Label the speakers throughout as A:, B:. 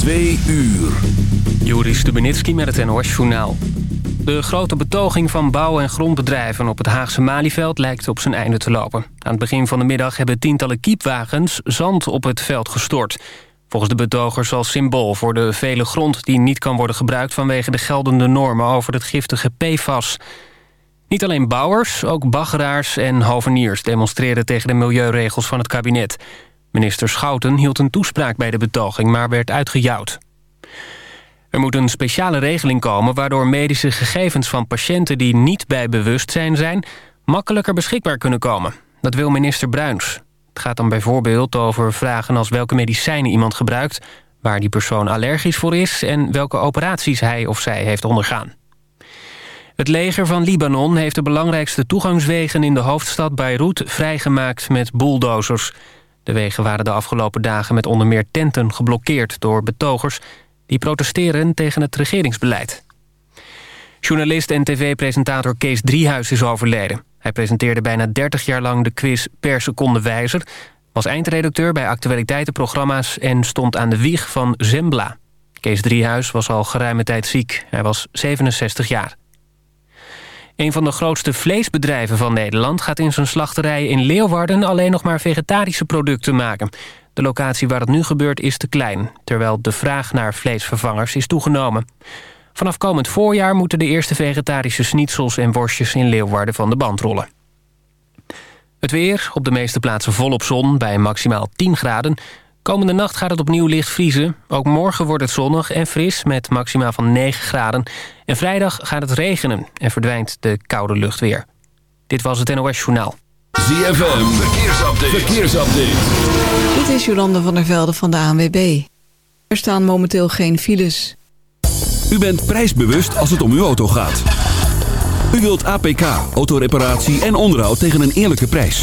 A: Twee uur.
B: Joris Stubenitski met het NOS-journaal. De grote betoging van bouw- en grondbedrijven op het Haagse Malieveld lijkt op zijn einde te lopen. Aan het begin van de middag hebben tientallen kiepwagens zand op het veld gestort. Volgens de betogers als symbool voor de vele grond die niet kan worden gebruikt vanwege de geldende normen over het giftige PFAS. Niet alleen bouwers, ook baggeraars en hoveniers demonstreerden tegen de milieuregels van het kabinet. Minister Schouten hield een toespraak bij de betoging, maar werd uitgejouwd. Er moet een speciale regeling komen waardoor medische gegevens van patiënten die niet bij bewustzijn zijn makkelijker beschikbaar kunnen komen. Dat wil minister Bruins. Het gaat dan bijvoorbeeld over vragen als welke medicijnen iemand gebruikt, waar die persoon allergisch voor is en welke operaties hij of zij heeft ondergaan. Het leger van Libanon heeft de belangrijkste toegangswegen in de hoofdstad Beirut vrijgemaakt met bulldozers. De wegen waren de afgelopen dagen met onder meer tenten geblokkeerd door betogers... die protesteren tegen het regeringsbeleid. Journalist en tv-presentator Kees Driehuis is overleden. Hij presenteerde bijna 30 jaar lang de quiz Per Seconde Wijzer... was eindredacteur bij actualiteitenprogramma's... en stond aan de wieg van Zembla. Kees Driehuis was al geruime tijd ziek. Hij was 67 jaar. Een van de grootste vleesbedrijven van Nederland... gaat in zijn slachterij in Leeuwarden alleen nog maar vegetarische producten maken. De locatie waar het nu gebeurt is te klein... terwijl de vraag naar vleesvervangers is toegenomen. Vanaf komend voorjaar moeten de eerste vegetarische schnitzels en worstjes in Leeuwarden van de band rollen. Het weer, op de meeste plaatsen volop zon, bij maximaal 10 graden. Komende nacht gaat het opnieuw licht vriezen. Ook morgen wordt het zonnig en fris met maximaal van 9 graden. En vrijdag gaat het regenen en verdwijnt de koude lucht weer. Dit was het NOS Journaal.
A: ZFM, verkeersupdate. verkeersupdate.
C: Dit is Jolande van der Velde van de ANWB. Er staan momenteel geen files.
A: U bent prijsbewust als het om uw auto gaat. U wilt APK, autoreparatie en onderhoud tegen een eerlijke prijs.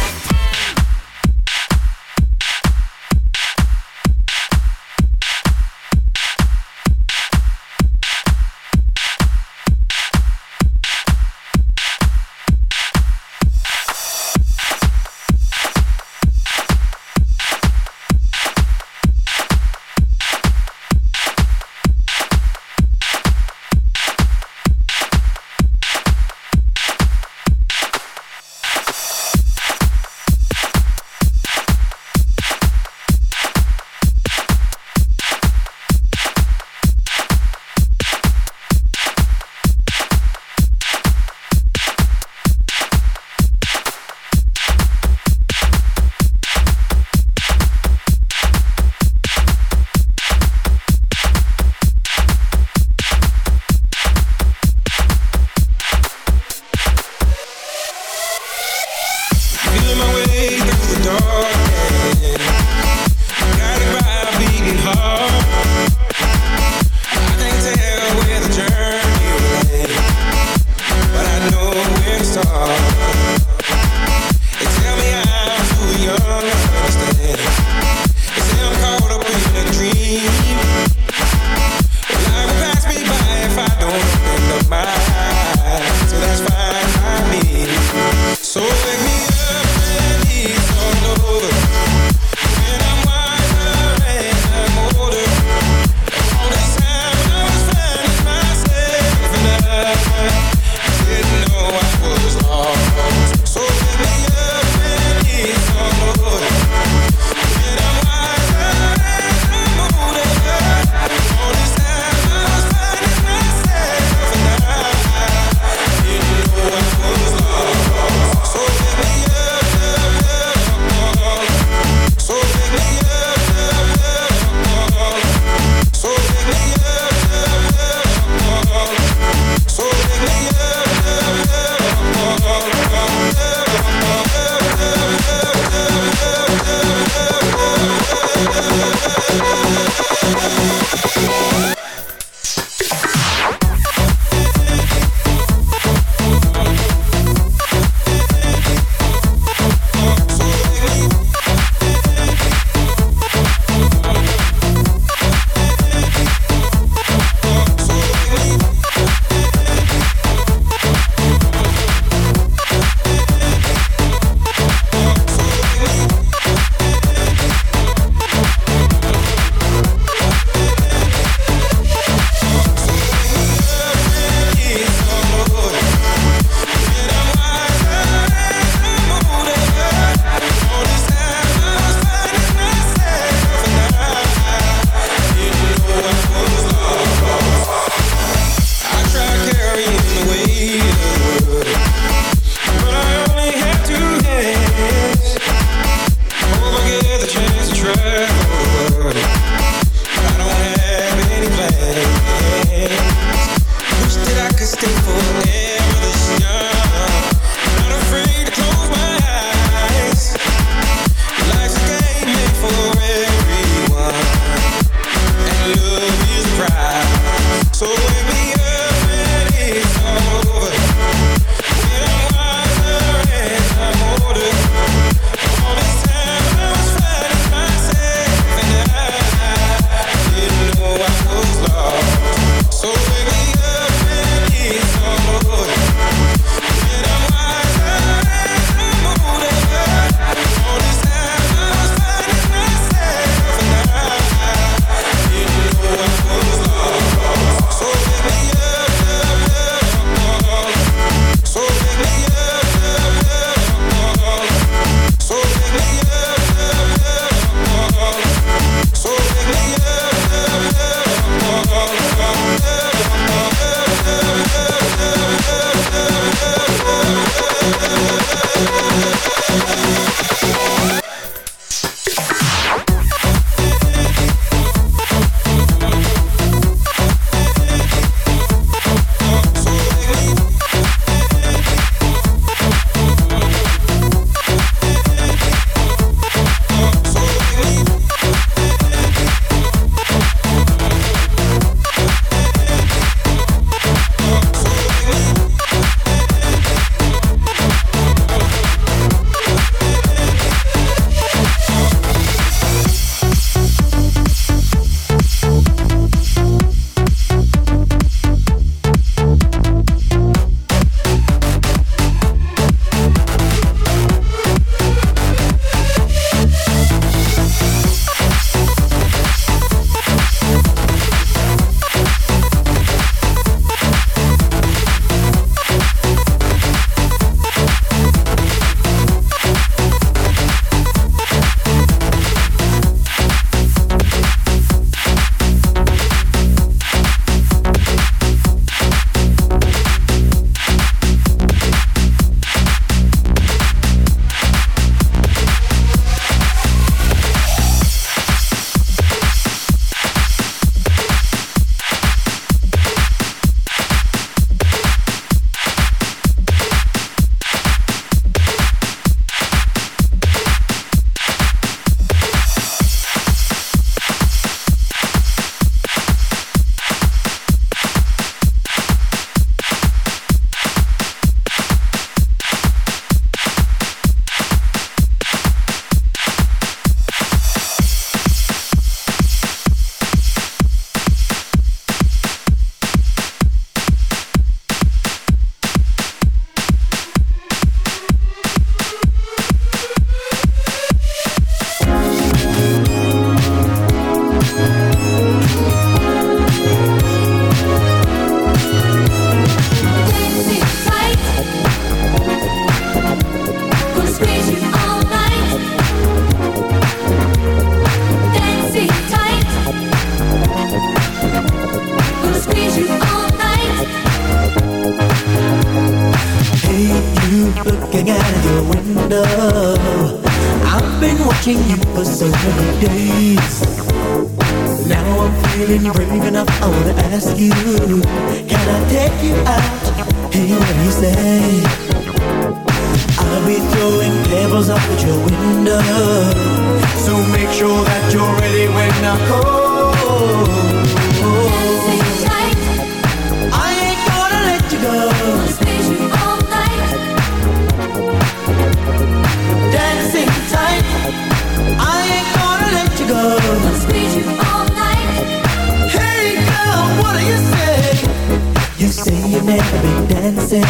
D: sing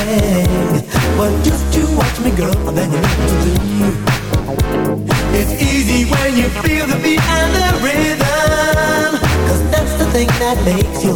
D: Well, just you watch me, girl, and then you know what to do It's easy when you feel the beat and the rhythm Cause that's the thing that makes you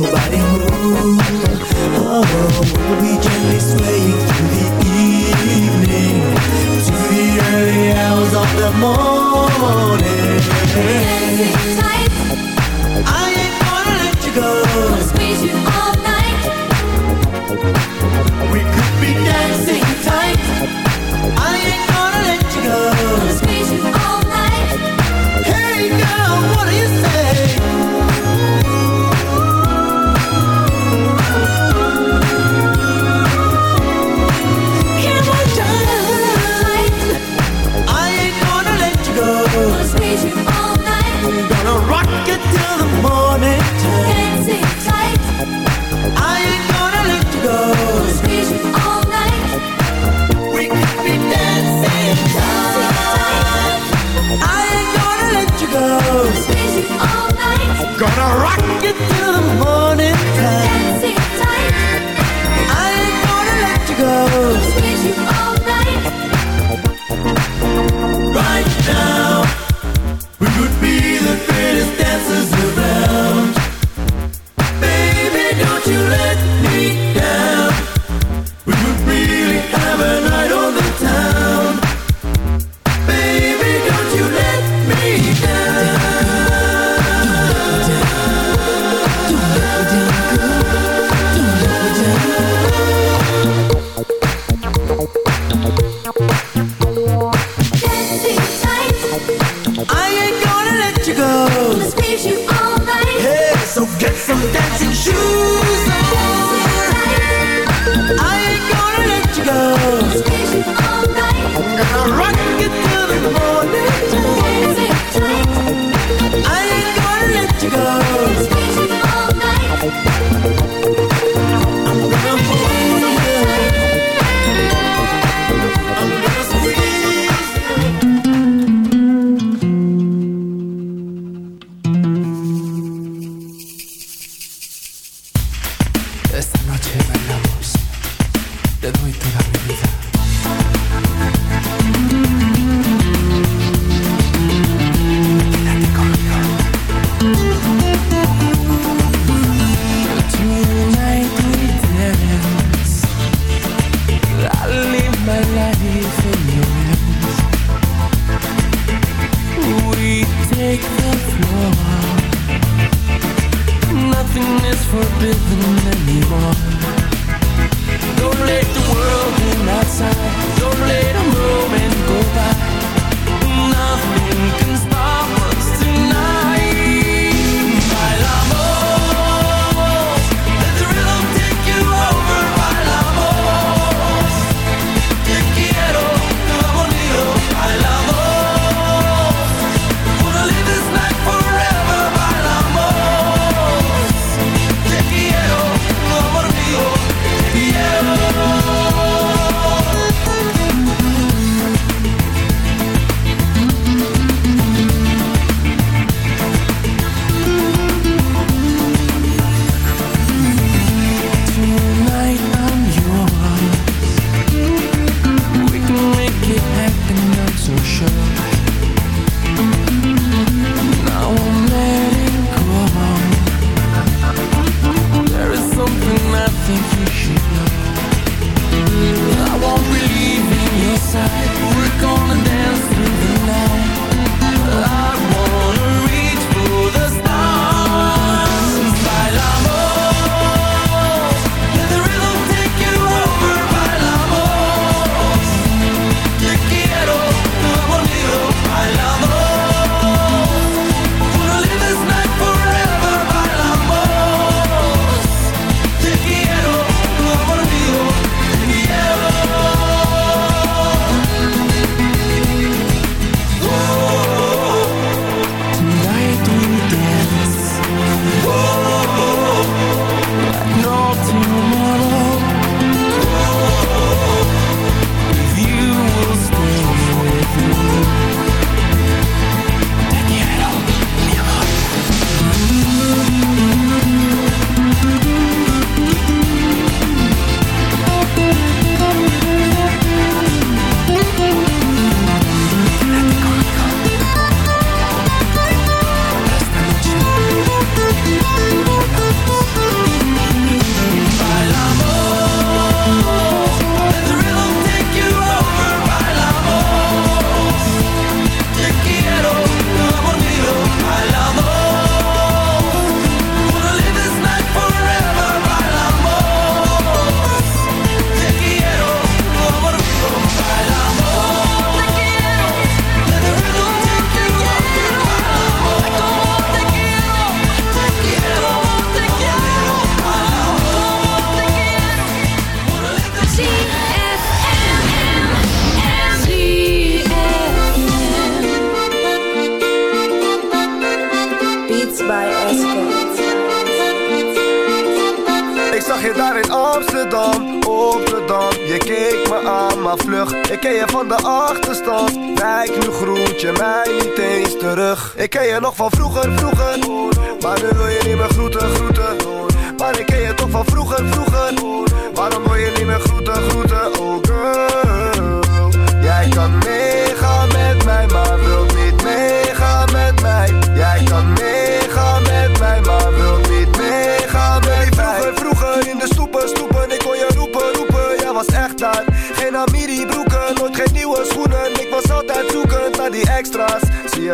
E: je nog van vroeger,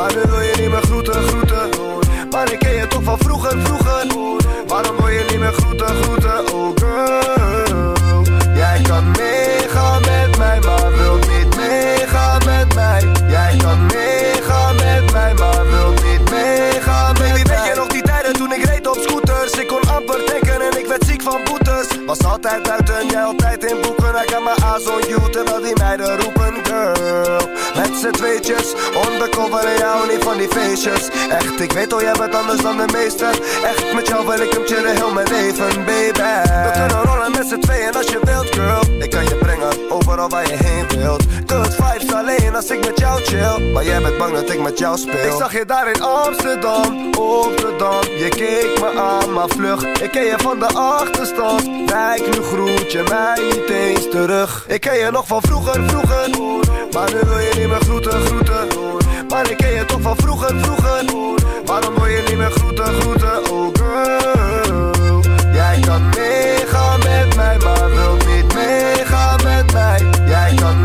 E: Maar nu wil je niet meer groeten, groeten Maar ik ken je toch van vroeger, vroeger. Waarom wil je niet meer groeten, groeten, oh girl? Jij kan meegaan met mij, maar wilt niet meegaan met mij. Jij kan meegaan met mij, maar wilt niet meegaan met Baby, weet je nog die tijden toen ik reed op scooters? Ik kon amper denken en ik werd ziek van boetes. Was altijd uit en jij altijd in boeken. Ik heb mijn aas on you, undercover en jou niet van die feestjes. Echt, ik weet al, jij bent anders dan de meesten Echt, met jou wil ik hem chillen heel mijn leven, baby. We kunnen rollen met z'n tweeën als je wilt, girl. Ik kan je brengen, overal waar je heen wilt. Good vibes alleen als ik met jou chill. Maar jij bent bang dat ik met jou speel. Ik zag je daar in Amsterdam, op Je keek me aan, maar vlug. Ik ken je van de achterstand. Kijk, nu groet je mij niet eens terug. Ik ken je nog van vroeger, vroeger. Maar nu wil je niet meer groeten, groeten Maar ik ken je toch van vroeger, vroeger. Waarom wil je niet meer groeten, groeten, oh girl. Jij kan meegaan met mij, maar wilt niet meegaan met mij. Jij kan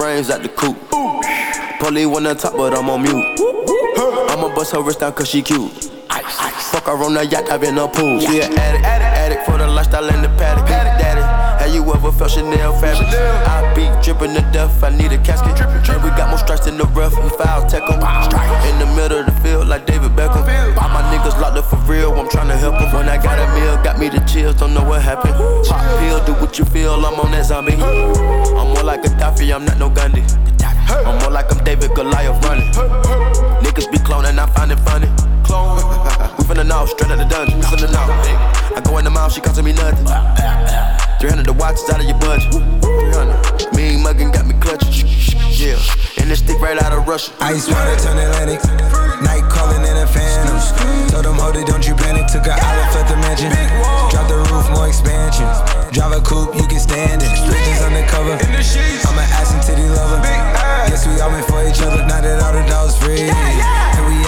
F: Brains at the coop. Polly one on top, but I'm on mute. I'ma bust her wrist down cause she cute. Fuck her on the yacht, I've been a pool. She an addict, addict, addict for the lifestyle in the paddock. You ever felt Chanel fabric? I be dripping to death, I need a casket. And we got more strikes in the rough, we foul tech 'em. In the middle of the field, like David Beckham. All my niggas locked up for real, I'm tryna help 'em. When I got a meal, got me the chills, don't know what happened. Pop pill, do what you feel, I'm on that zombie. I'm more like a Daffy, I'm not no Gandhi. I'm more like I'm David Goliath running. Niggas be cloning, I find it funny. We finna know, straight out the dungeon. We finna know. I go in the mouth, she costing me nothing. 300 the watch is out of your budget. 300. Mean muggin' got me clutching. Yeah, and this stick right out of Russia.
G: Ice water turn Atlantic. Night calling in a phantom. Told them, hold it, don't you panic. Took a island, left the mansion. Drop the roof, more expansion. Drive a coupe, you can stand it. Bridges undercover. I'm an ass and titty lover. Guess we all meant for each other. Now that all the dogs free.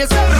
H: baby,
I: say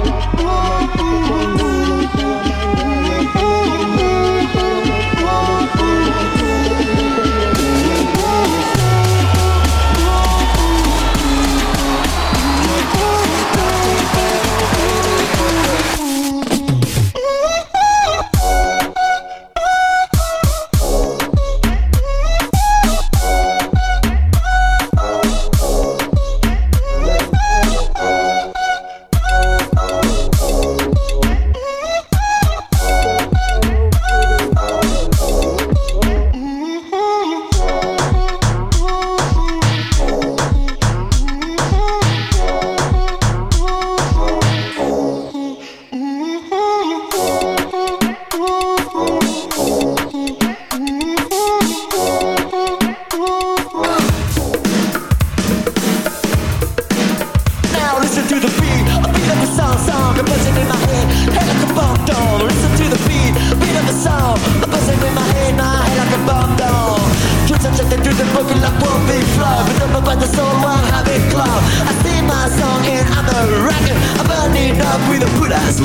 J: Now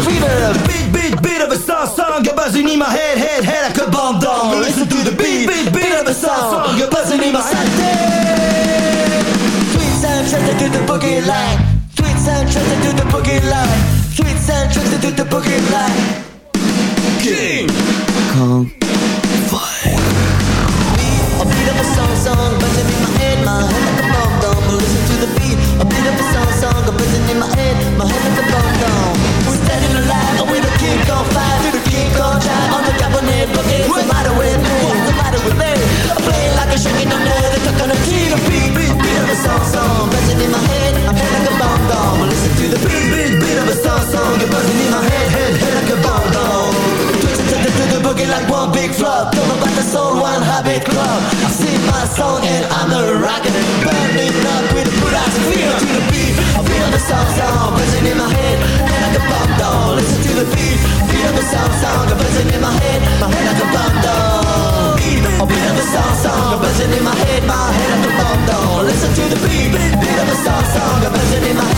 J: fever. Beat, beat, beat of a song, song, a buzzing in my head, head, head like a bomb down. Listen to the beat, beat, beat of a song, song, a buzzing in my head. Tweets and trends to the boogie line. Tweets and trends to the boogie line. Tweets and trends to the boogie line. Habit. I sing my song and I'm a rocker. Burning up with a good ass feel to the beat. I feel the song song buzzing in my head, head like a bomb down. Listen to the beat, feel the song song buzzing in my head, my head a bomb down. Beat of a song song buzzing in my head, my head a bomb down. Listen to the in my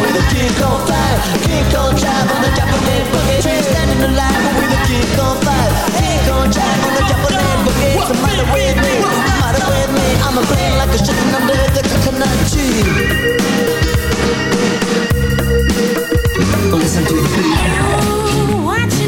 J: with a king on fire, king on drive on the Japanese boogie. Standing alive with a king on fire, the with me? With me? I'm a like a chicken under the coconut tree.
D: Listen to the beat. Watching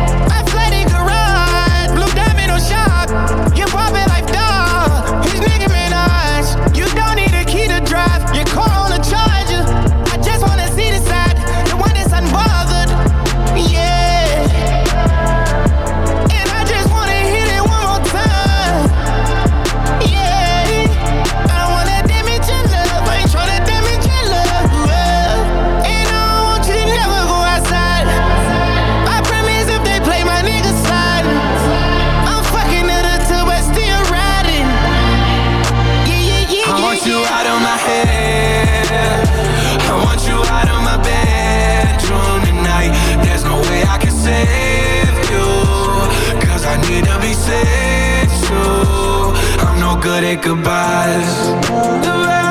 D: make goodbyes.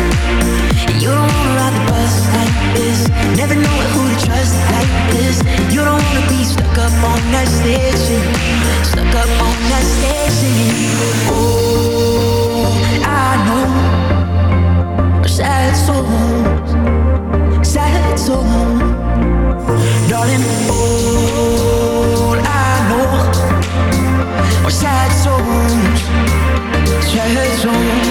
K: 手拥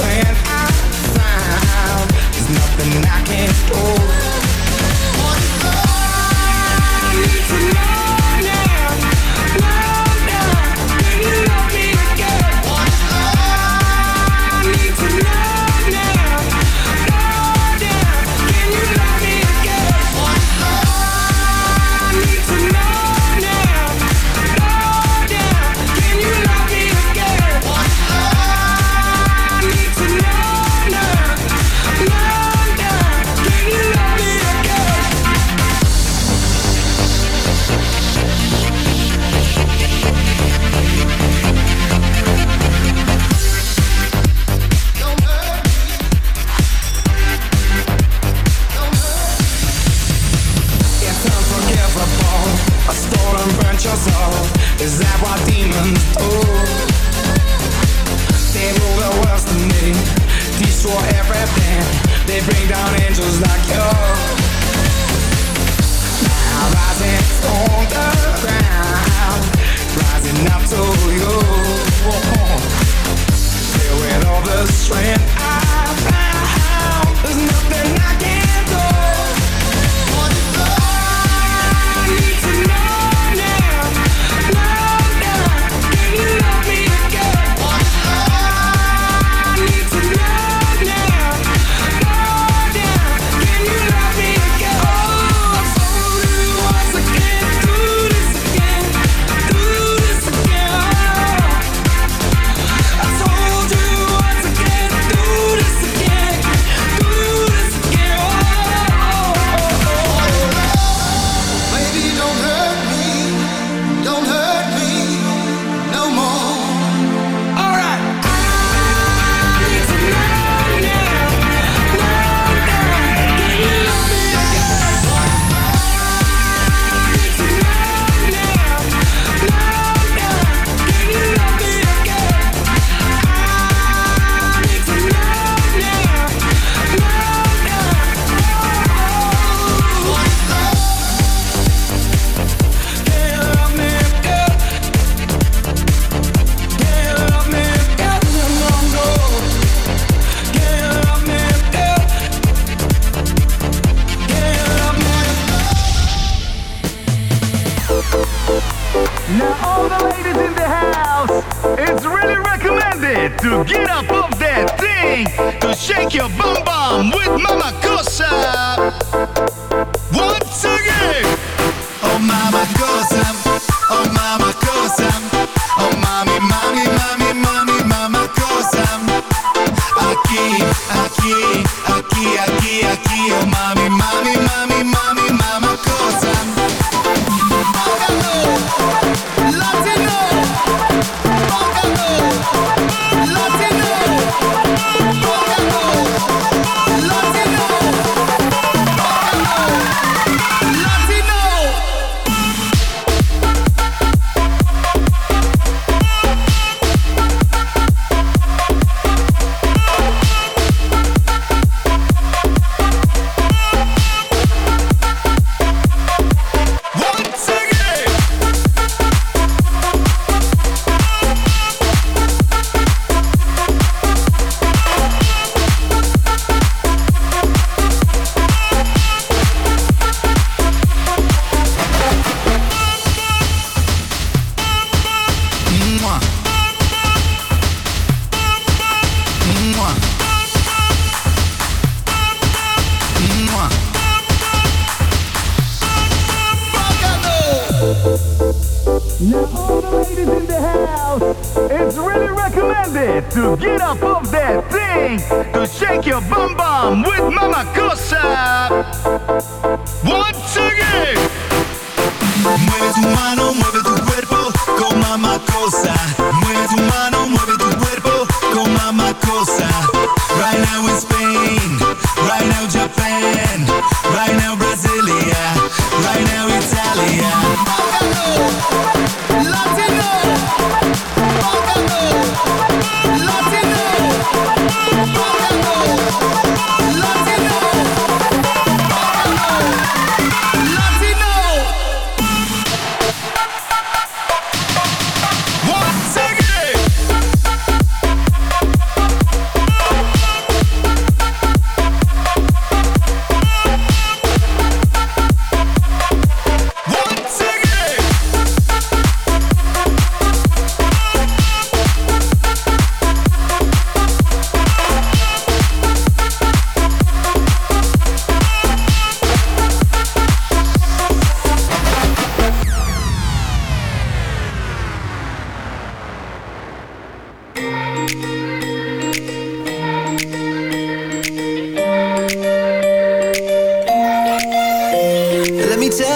L: I
M: there's nothing I can't do.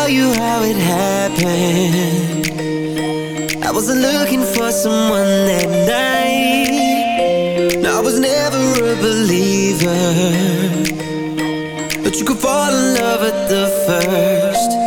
J: tell you how it happened. I wasn't looking for someone that night. No, I was never a believer. But you could fall in love at the first.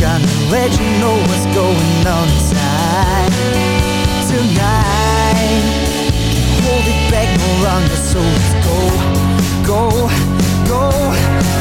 N: Gotta let you know what's going on inside. Tonight Can't hold it back no longer So let's go, go, go.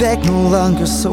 N: back no longer so